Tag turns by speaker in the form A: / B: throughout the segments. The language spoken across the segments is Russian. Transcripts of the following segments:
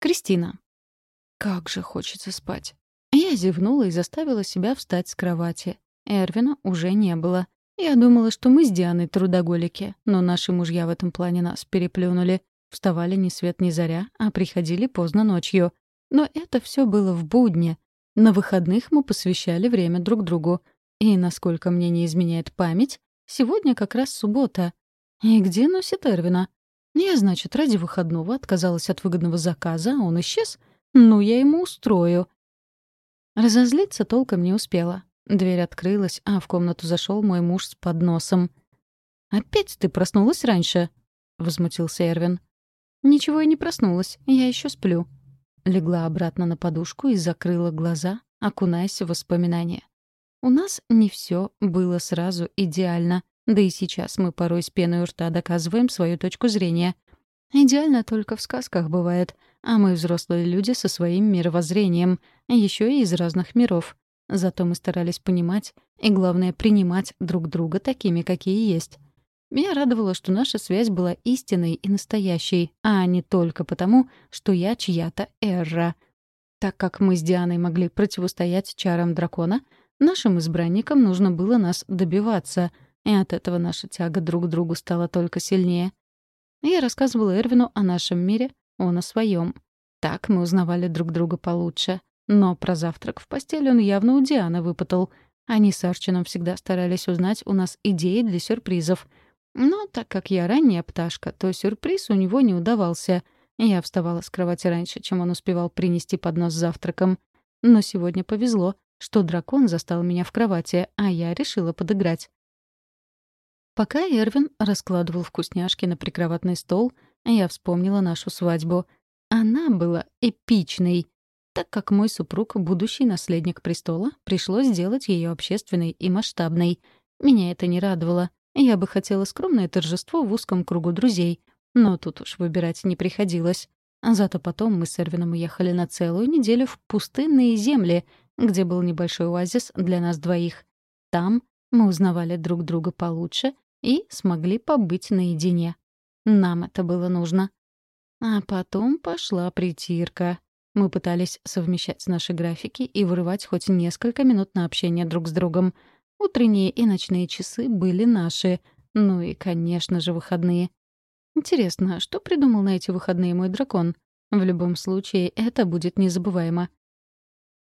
A: Кристина. Как же хочется спать. Я зевнула и заставила себя встать с кровати. Эрвина уже не было. Я думала, что мы с Дианой трудоголики, но наши мужья в этом плане нас переплюнули. Вставали ни свет ни заря, а приходили поздно ночью. Но это все было в будне. На выходных мы посвящали время друг другу. И, насколько мне не изменяет память, сегодня как раз суббота. И где носит Эрвина? Я, значит, ради выходного отказалась от выгодного заказа, а он исчез. Ну, я ему устрою. Разозлиться толком не успела. Дверь открылась, а в комнату зашел мой муж с подносом. «Опять ты проснулась раньше?» — возмутился Эрвин. «Ничего я не проснулась, я еще сплю». Легла обратно на подушку и закрыла глаза, окунаясь в воспоминания. У нас не все было сразу идеально, да и сейчас мы порой с пеной у рта доказываем свою точку зрения. Идеально только в сказках бывает, а мы взрослые люди со своим мировоззрением, еще и из разных миров. Зато мы старались понимать и, главное, принимать друг друга такими, какие есть. Меня радовало, что наша связь была истинной и настоящей, а не только потому, что я чья-то Эрра. Так как мы с Дианой могли противостоять чарам дракона, нашим избранникам нужно было нас добиваться, и от этого наша тяга друг к другу стала только сильнее. Я рассказывала Эрвину о нашем мире, он о своем. Так мы узнавали друг друга получше. Но про завтрак в постели он явно у Дианы выпытал. Они с Арчином всегда старались узнать у нас идеи для сюрпризов — но так как я ранняя пташка, то сюрприз у него не удавался. Я вставала с кровати раньше, чем он успевал принести поднос с завтраком. Но сегодня повезло, что дракон застал меня в кровати, а я решила подыграть. Пока Эрвин раскладывал вкусняшки на прикроватный стол, я вспомнила нашу свадьбу. Она была эпичной. Так как мой супруг, будущий наследник престола, пришлось сделать ее общественной и масштабной. Меня это не радовало. Я бы хотела скромное торжество в узком кругу друзей, но тут уж выбирать не приходилось. Зато потом мы с Эрвином уехали на целую неделю в пустынные земли, где был небольшой оазис для нас двоих. Там мы узнавали друг друга получше и смогли побыть наедине. Нам это было нужно. А потом пошла притирка. Мы пытались совмещать наши графики и вырывать хоть несколько минут на общение друг с другом — Утренние и ночные часы были наши. Ну и, конечно же, выходные. Интересно, что придумал на эти выходные мой дракон? В любом случае, это будет незабываемо.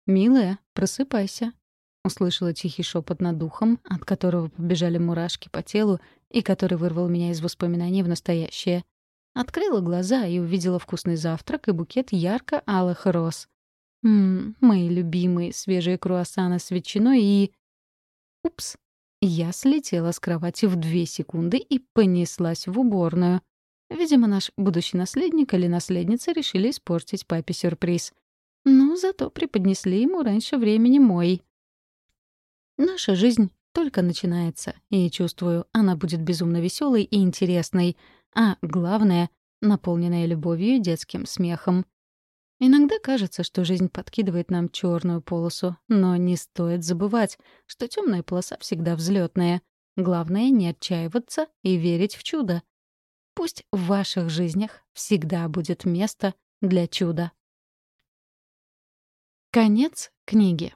A: «Милая, просыпайся», — услышала тихий шепот над духом, от которого побежали мурашки по телу и который вырвал меня из воспоминаний в настоящее. Открыла глаза и увидела вкусный завтрак и букет ярко-алых роз. Ммм, мои любимые свежие круассаны с ветчиной и... Упс. Я слетела с кровати в две секунды и понеслась в уборную. Видимо, наш будущий наследник или наследница решили испортить папе сюрприз. Но зато преподнесли ему раньше времени мой. Наша жизнь только начинается, и, чувствую, она будет безумно веселой и интересной, а главное — наполненная любовью и детским смехом. Иногда кажется, что жизнь подкидывает нам черную полосу, но не стоит забывать, что темная полоса всегда взлетная. Главное — не отчаиваться и верить в чудо. Пусть в ваших жизнях всегда будет место для чуда. Конец книги.